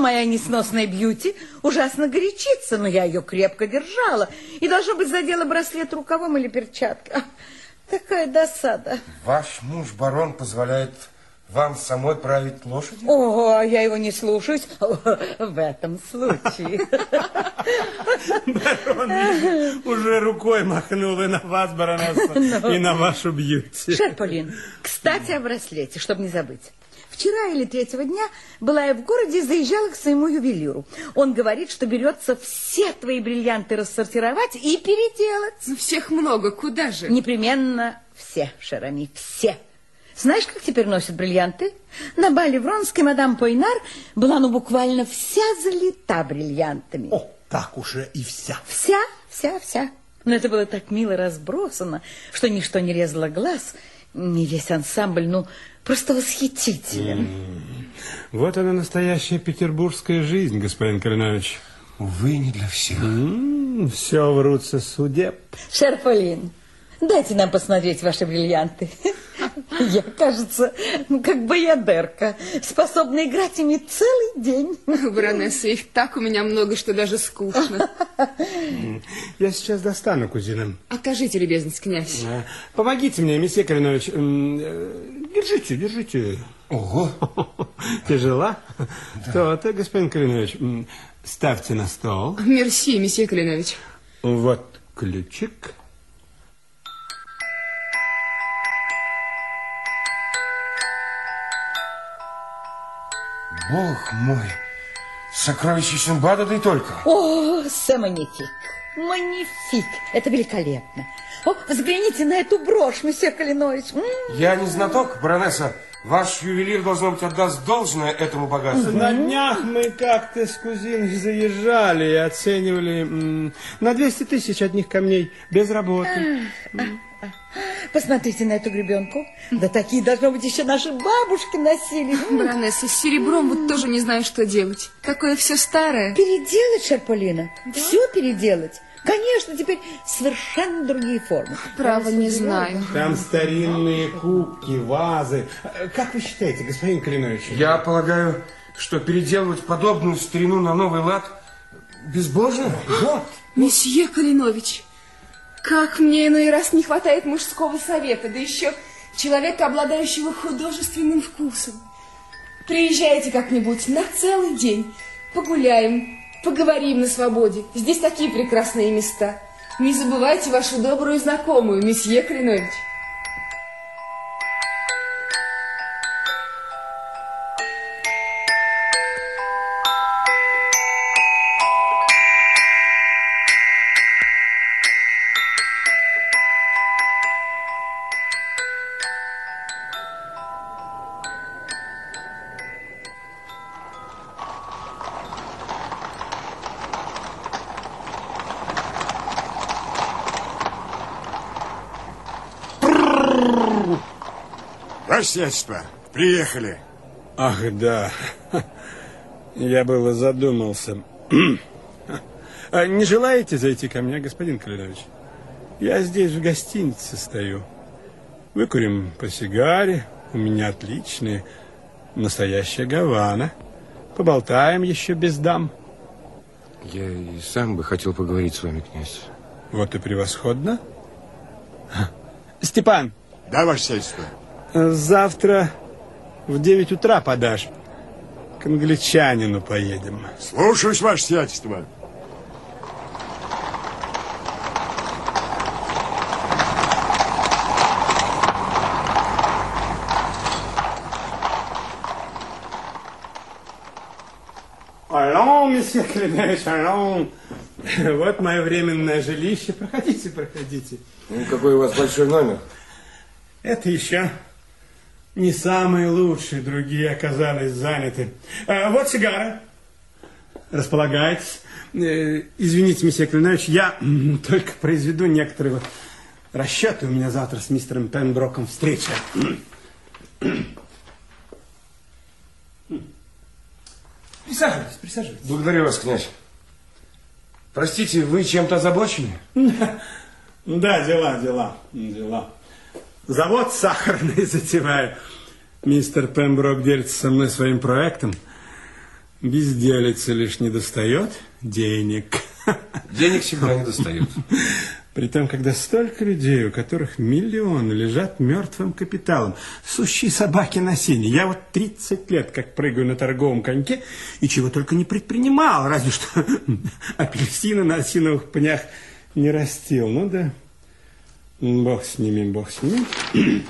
моя несносная бьюти ужасно горячится, но я ее крепко держала. И, должно быть, задела браслет рукавом или перчаткой. Такая досада. Ваш муж, барон, позволяет вам самой править лошадью? О, а я его не слушаюсь в этом случае. Барон уже рукой махнул и на вас, баронесса, и на вашу бьюти. Шерполин, кстати, о браслете, чтобы не забыть. Вчера или третьего дня была я в городе и заезжала к своему ювелиру. Он говорит, что берется все твои бриллианты рассортировать и переделать. Ну, всех много, куда же? Непременно все, Шерами, все. Знаешь, как теперь носят бриллианты? На бале Вронской мадам Пойнар была, ну, буквально вся залита бриллиантами. О, так уже и вся. Вся, вся, вся. Но это было так мило разбросано, что ничто не резало глаз, не весь ансамбль, ну, просто восхитителен. Вот она настоящая петербургская жизнь, господин Калинович. Увы, не для всех. Все врутся судеб. Шерполин, дайте нам посмотреть ваши бриллианты. Я, кажется, ну, как баядерка, способна играть ими целый день. Баронесса, их так у меня много, что даже скучно. Я сейчас достану, кузина. Окажите любезность, князь. А, Помогите мне, месье Калинович. Э, Держите, держите. Ого! Тяжела? То-то, господин Калинович. Ставьте на стол. Мерси, месье Калинович. Вот ключик. Бог мой! Сокровище Синбада, да и только. О, самонифик, манифик, это великолепно. О, взгляните на эту брошь, месье Калинович. М, Я не знаток, баронесса. Ваш ювелир, должно быть, отдаст должное этому богатству. На днях мы как-то с кузиной заезжали и оценивали на 200 тысяч одних камней без работы. Посмотрите на эту гребенку. Да такие, должно быть, еще наши бабушки носили. Баронесса, с серебром вот тоже не знаю, что делать. Такое все старое. Переделать, Шерполина, все переделать. Конечно, теперь совершенно другие формы. Право, не знаю. Там старинные кубки, вазы. Как вы считаете, господин Калинович? Я полагаю, что переделывать подобную старину на новый лад безбожно. Вот. Месье Калинович, как мне иной раз не хватает мужского совета, да еще человека, обладающего художественным вкусом. Приезжайте как-нибудь на целый день, погуляем, поговорим на свободе. Здесь такие прекрасные места. Не забывайте вашу добрую знакомую, месье Калинович. Ваше сиятельство, приехали. Ах, да. Я было задумался. А не желаете зайти ко мне, господин Калинович? Я здесь в гостинице стою. Выкурим по сигаре. У меня отличные. Настоящая Гавана. Поболтаем еще без дам. Я и сам бы хотел поговорить с вами, князь. Вот и превосходно. Степан, Да, ваше сиятельство. Завтра в 9 утра подашь. К англичанину поедем. Слушаюсь, ваше сиятельство. Алло, месье Клинович, алло. Вот мое временное жилище. Проходите, проходите. Ну, какой у вас большой номер. Это еще не самые лучшие, другие оказались заняты. А, вот сигара. Располагайтесь. Э, Извините, месье Клинович, я только произведу некоторые вот расчеты. У меня завтра с мистером Пенброком встреча. Присаживайтесь, присаживайтесь. Благодарю вас, князь. Простите, вы чем-то озабочены? Да, дела, дела, дела. Завод сахарный затеваю. Мистер Пемброк делится со мной своим проектом. Безделица лишь не достает денег. Денег всегда не достает. Притом, когда столько людей, у которых миллионы лежат мертвым капиталом, сущие собаки на сене. Я вот 30 лет как прыгаю на торговом коньке и чего только не предпринимал, разве что апельсины на осиновых пнях не растил. Ну да, бог с ними, бог с ними.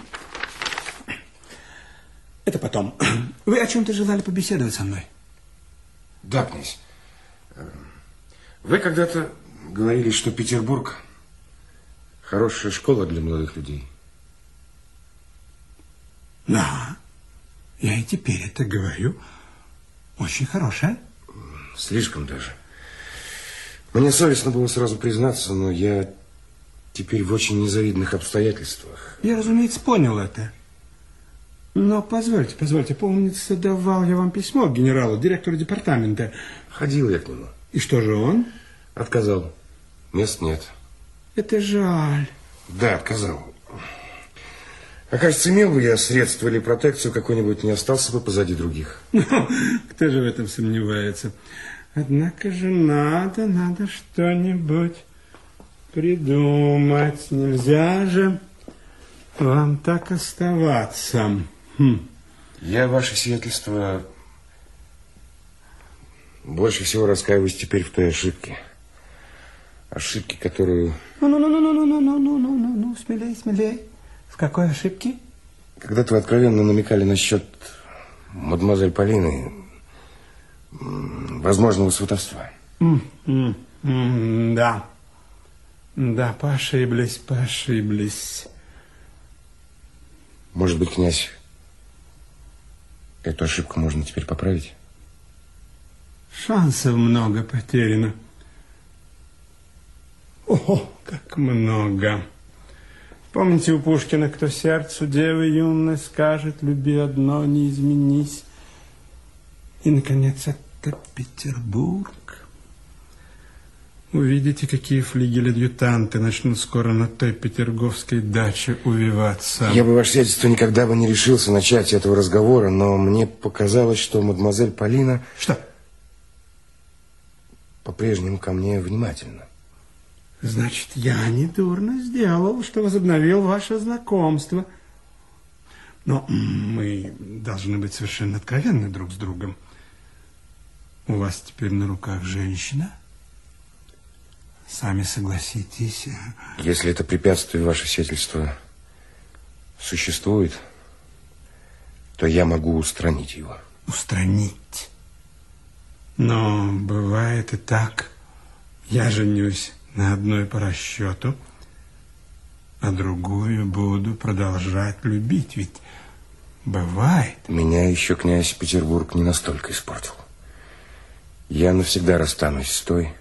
Это потом. Вы о чем-то желали побеседовать со мной? Да, князь. Э, Вы когда-то говорили, что Петербург хорошая школа для молодых людей. Да, я и теперь это говорю. Очень хорошая. Слишком даже. Мне совестно было сразу признаться, но я теперь в очень незавидных обстоятельствах. Я, разумеется, понял это. Но позвольте, позвольте, помнится, давал я вам письмо к генералу, директору департамента. Ходил я к нему. И что же он? Отказал. Мест нет. Это жаль. Да, отказал. А кажется, имел бы я средства или протекцию какой-нибудь, не остался бы позади других. Кто же в этом сомневается? Однако же надо, надо что-нибудь придумать. Нельзя же вам так оставаться. Хм. Я, ваше сиятельство, больше всего раскаиваюсь теперь в той ошибке. Ошибке, которую... Ну-ну-ну-ну-ну-ну-ну-ну-ну-ну, смелей, смелей. В какой ошибке? Когда-то вы откровенно намекали насчет мадемуазель Полины, возможного сватовства. М, м, м, Да. Да, пошиблись, пошиблись. Может быть, князь, эту ошибку можно теперь поправить? Шансов много потеряно. О, как много. Помните у Пушкина, кто сердцу девы юной скажет, люби одно, не изменись. И, наконец, это Петербург. Увидите, какие флигель-адъютанты начнут скоро на той петерговской даче увиваться. Я бы, ваше сиятельство, никогда бы не решился начать этого разговора, но мне показалось, что мадемуазель Полина Что? по-прежнему ко мне внимательна. Значит, я недурно сделал, что возобновил ваше знакомство. Но мы должны быть совершенно откровенны друг с другом. У вас теперь на руках женщина. Сами согласитесь. Если это препятствие, ваше сиятельство, существует, то я могу устранить его. Устранить. Но бывает и так. Я женюсь на одной по расчету, а другую буду продолжать любить. Ведь бывает. Меня еще князь Петербург не настолько испортил. Я навсегда расстанусь с той,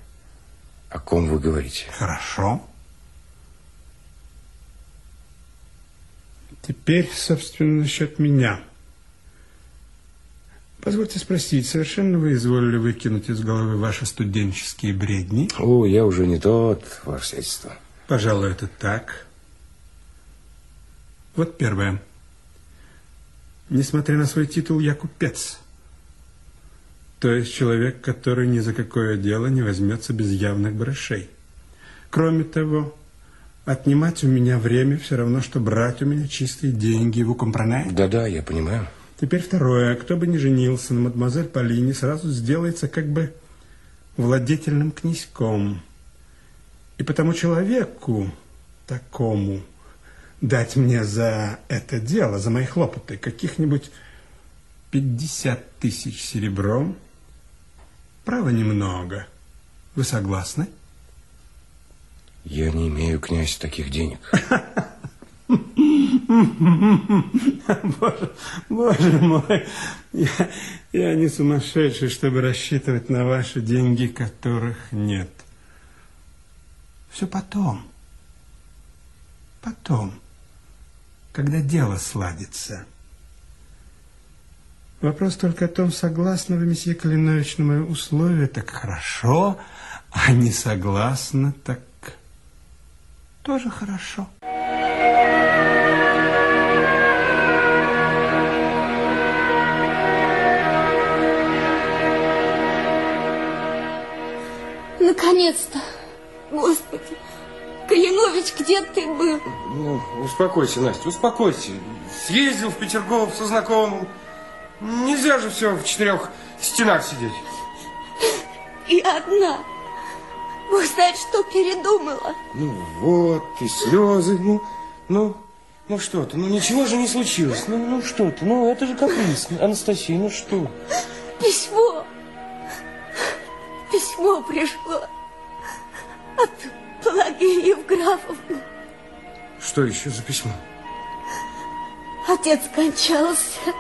о ком вы говорите. Хорошо. Теперь, собственно, насчет меня. Позвольте спросить, совершенно вы изволили выкинуть из головы ваши студенческие бредни? О, я уже не тот, ваше сиятельство. Пожалуй, это так. Вот первое. Несмотря на свой титул, я купец. То есть человек, который ни за какое дело не возьмется без явных барышей. Кроме того, отнимать у меня время все равно, что брать у меня чистые деньги. Вы компронете? Да-да, я понимаю. Теперь второе. Кто бы ни женился на мадемуазель Полине, сразу сделается как бы владетельным князьком. И потому человеку такому дать мне за это дело, за мои хлопоты, каких-нибудь 50 тысяч серебром, право немного. Вы согласны? Я не имею, князь, таких денег. Боже, боже мой, я, я не сумасшедший, чтобы рассчитывать на ваши деньги, которых нет. Все потом. Потом, когда дело сладится. Вопрос только о том, согласны вы, месье Калинович, на мои условия, так хорошо, а не согласны, так тоже хорошо. Наконец-то! Господи! Калинович, где ты был? Ну, успокойся, Настя, успокойся. Съездил в Петергоф со знакомым. Нельзя же все в четырех стенах сидеть. И одна. Бог знает, что передумала. Ну вот, и слезы, ну, ну, ну что ты, ну ничего же не случилось. Ну, ну что ты, ну это же каприз, Анастасия, ну что? Письмо. Письмо пришло от Пелагеи Евграфовны. Что еще за письмо? Отец скончался.